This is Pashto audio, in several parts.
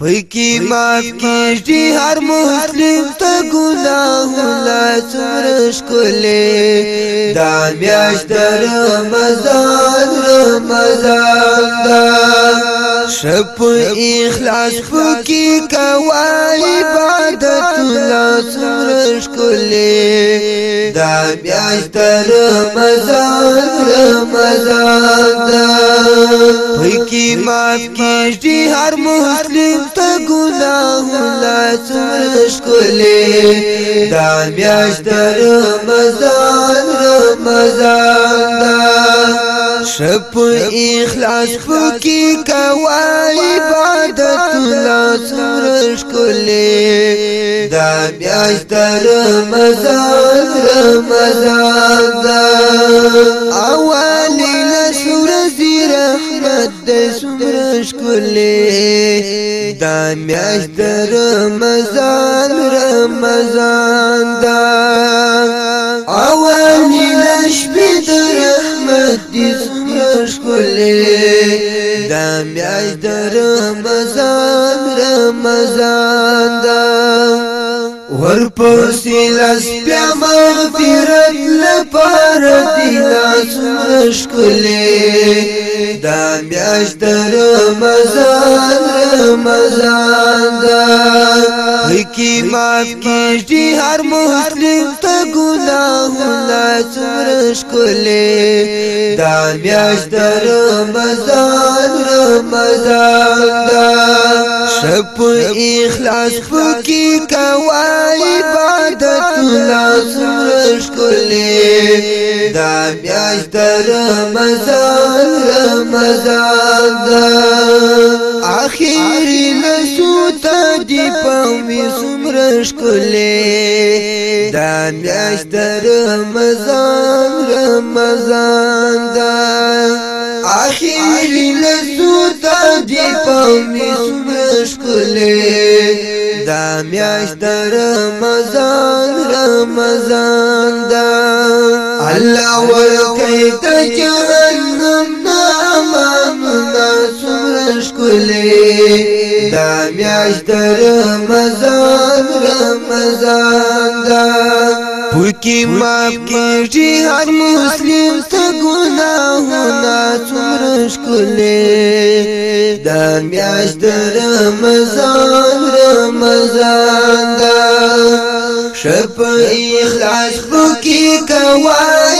پکی معاف کیږي هر مسلم ته ګناه لا څورش کولې دا میاشت رمضان رمضان دا شپ اخلاص پکی کوا عبادت الله سمرش کلی دا میاشت رمضان رمضان دا پکی ماف کیشتی هر مسلم تا گناه الله سمرش کلی دا میاشت رمضان رمضان شپ اخلاص پکی کوا عبادت لا سورش کلی دا بیاشت رمضان رمضان دا اوالی لسور زی رحمت دا سورش کلی دا میاشت رمضان رمضان دا اوالی لشبی دا رحمت دی شکلی دا میاش در رمضان رمضان دا ور پرسی لاس بیا مغفرت لپاره دی لاس شکلی دا میاش در رمضان رمضان دا کی معاف کیږي هر مسلم ته ګناهونه څومرش کولې دا میاش در رمضان رمضان دا شپ اخلاص پکې کوي عبادتونه څومرش کولې دا میاش در رمضان رمضان دا اخیری رشکلی دا میاش در رمضان رمضان دا آخیری لسو تا دی پاومی سمرشکلی دا میاش در رمضان رمضان دا اللہ ورقی تا جہنم نا میاشت رمضان رمضان دا پوکی ماف کیږي هر مسلم ته ګناهونه څومره ښکلې دا میاشت رمضان رمضان دا شپ اخلاص پوکی کوي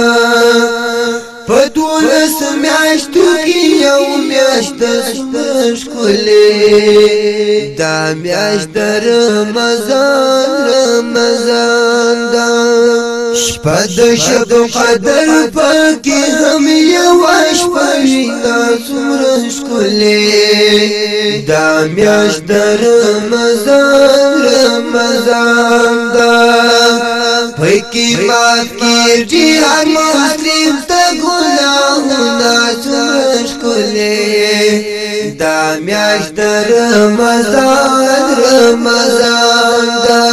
میاشت شپش کلی دا میاشت در رمضان رمضان دا شپد شب قدر پاکی هم یو اشپش دا سمرش کلی دا میاشت در رمضان رمضان دا پکی مات کی ډیر مسلم ته ګناهونه څومره ښکلي میاش در رمضان رمضان دا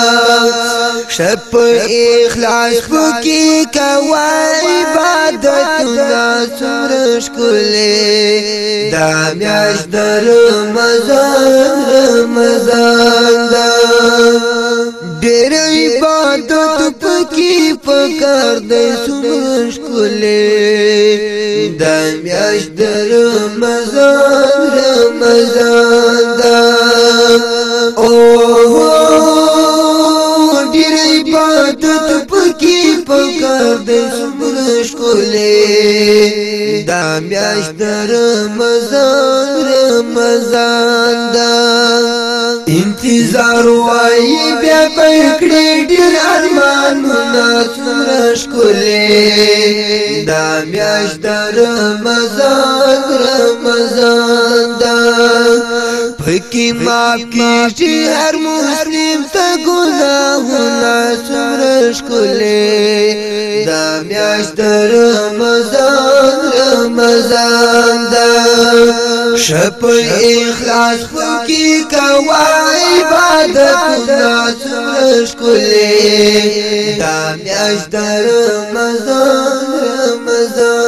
شپ اخلاص پکی کوا عبادتنا سمرش کلی دا میاش در رمضان رمضان دا ډېر عبادت پکی پکار دې سمرش کلی دا میاش در رمضان خزاندا او ډېر عبادت پکې پکار دې څومره ښکلې دا میاشت رمضان رمضان دا انتظار وای بیا پکړې ډېر ارمانونه څومره ښکلې دا میاش در رمضان رمضان دا پکې معاف کیږي هر محرم ته ګناهونه څومره ښکلې دا میاش در رمضان رمضان شپ اخلاص خو کی کوا عبادت نا سرش کلی دا میاش در رمضان رمضان